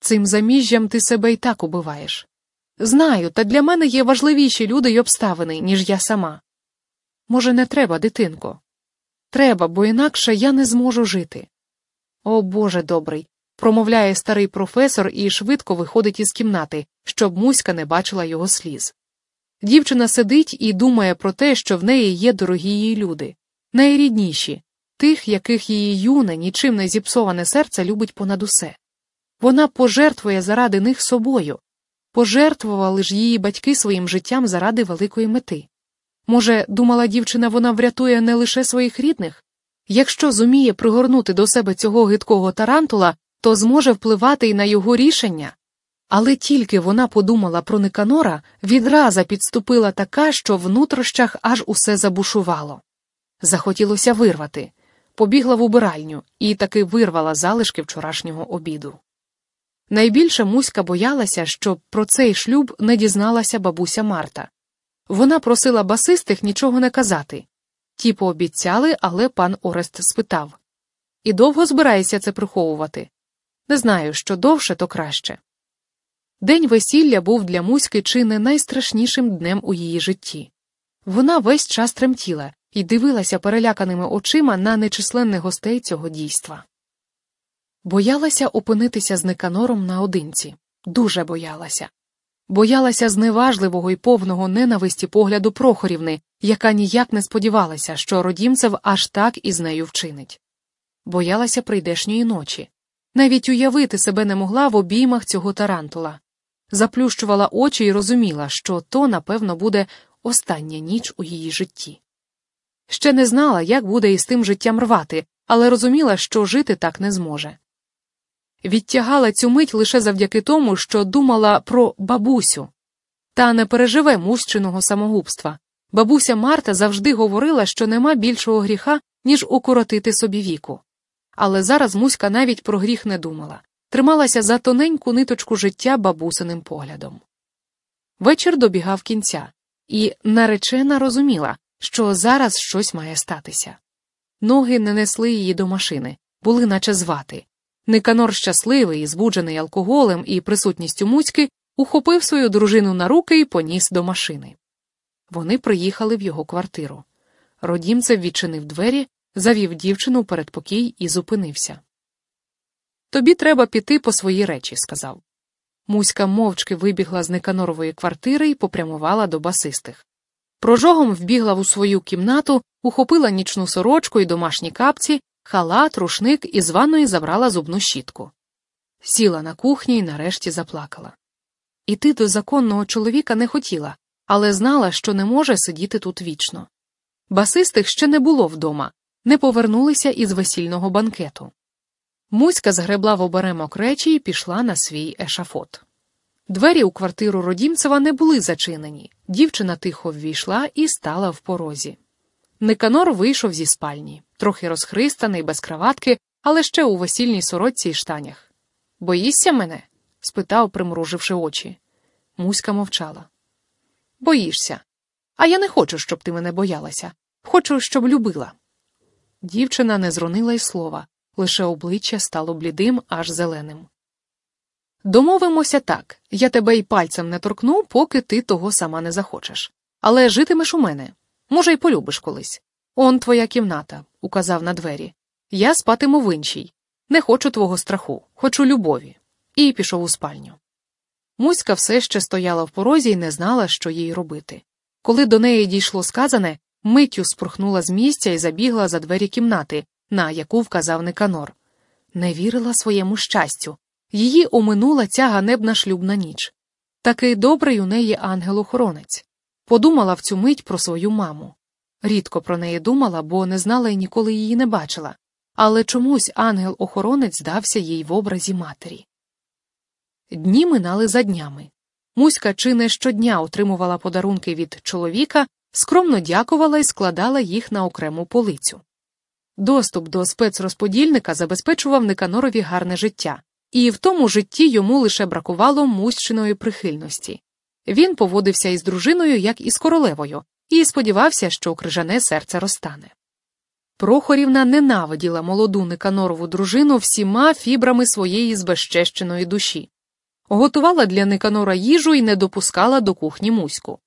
Цим заміжжям ти себе й так убиваєш. Знаю, та для мене є важливіші люди й обставини, ніж я сама. Може, не треба, дитинко? Треба, бо інакше я не зможу жити. О Боже добрий, промовляє старий професор і швидко виходить із кімнати, щоб Муська не бачила його сліз. Дівчина сидить і думає про те, що в неї є дорогі її люди, найрідніші, тих, яких її юне, нічим не зіпсоване серце любить понад усе. Вона пожертвує заради них собою, пожертвували ж її батьки своїм життям заради великої мети. Може, думала дівчина, вона врятує не лише своїх рідних? Якщо зуміє пригорнути до себе цього гидкого тарантула, то зможе впливати й на його рішення. Але тільки вона подумала про Никанора, відраза підступила така, що в нутрощах аж усе забушувало. Захотілося вирвати, побігла в убиральню і таки вирвала залишки вчорашнього обіду. Найбільше Муська боялася, щоб про цей шлюб не дізналася бабуся Марта. Вона просила басистих нічого не казати. Ті пообіцяли, але пан Орест спитав І довго збираєшся це приховувати? Не знаю, що довше, то краще. День весілля був для Муськи чи не найстрашнішим днем у її житті. Вона весь час тремтіла і дивилася переляканими очима на нечисленних гостей цього дійства. Боялася опинитися з Никанором наодинці, дуже боялася. Боялася зневажливого і повного ненависті погляду Прохорівни, яка ніяк не сподівалася, що Родімцев аж так із нею вчинить. Боялася прийдешньої ночі. Навіть уявити себе не могла в обіймах цього тарантула. Заплющувала очі і розуміла, що то, напевно, буде остання ніч у її житті. Ще не знала, як буде із тим життям рвати, але розуміла, що жити так не зможе. Відтягала цю мить лише завдяки тому, що думала про бабусю. Та не переживе мущиного самогубства. Бабуся Марта завжди говорила, що нема більшого гріха, ніж укоротити собі віку. Але зараз Муська навіть про гріх не думала, трималася за тоненьку ниточку життя бабусиним поглядом. Вечір добігав кінця, і наречена розуміла, що зараз щось має статися. Ноги не несли її до машини, були наче звати. Никанор щасливий, збуджений алкоголем і присутністю Муськи, ухопив свою дружину на руки і поніс до машини. Вони приїхали в його квартиру. Родімцев відчинив двері, завів дівчину перед покій і зупинився. Тобі треба піти по свої речі, сказав. Муська мовчки вибігла з Никанорової квартири і попрямувала до басистих. Прожогом вбігла у свою кімнату, ухопила нічну сорочку і домашні капці, халат, рушник і з ванної забрала зубну щітку. Сіла на кухні і нарешті заплакала. Іти до законного чоловіка не хотіла, але знала, що не може сидіти тут вічно. Басистих ще не було вдома, не повернулися із весільного банкету. Муська згребла в оберемок речі і пішла на свій ешафот. Двері у квартиру Родімцева не були зачинені. Дівчина тихо ввійшла і стала в порозі. Никанор вийшов зі спальні, трохи розхристаний, без краватки, але ще у весільній сорочці й штанях. Боїшся мене? спитав, примруживши очі. Муська мовчала. Боїшся. А я не хочу, щоб ти мене боялася. Хочу, щоб любила. Дівчина не зронила й слова, лише обличчя стало блідим, аж зеленим. Домовимося так я тебе й пальцем не торкну, поки ти того сама не захочеш. Але житимеш у мене. Може, й полюбиш колись. Он твоя кімната, указав на двері. Я спатиму в іншій. Не хочу твого страху, хочу любові. І пішов у спальню. Муська все ще стояла в порозі і не знала, що їй робити. Коли до неї дійшло сказане, миттю спорхнула з місця і забігла за двері кімнати, на яку вказав Никанор. Не вірила своєму щастю. Її оминула ця ганебна шлюбна ніч. Такий добрий у неї ангел-охоронець. Подумала в цю мить про свою маму. Рідко про неї думала, бо не знала і ніколи її не бачила, але чомусь ангел-охоронець здався їй в образі матері. Дні минали за днями. Муська чи не щодня отримувала подарунки від чоловіка, скромно дякувала і складала їх на окрему полицю. Доступ до спецрозподільника забезпечував Никанорові гарне життя, і в тому житті йому лише бракувало мущиної прихильності. Він поводився із дружиною, як із королевою, і сподівався, що крижане серце розтане. Прохорівна ненавиділа молоду Никанорову дружину всіма фібрами своєї збезчещеної душі, готувала для Никанора їжу і не допускала до кухні Муську.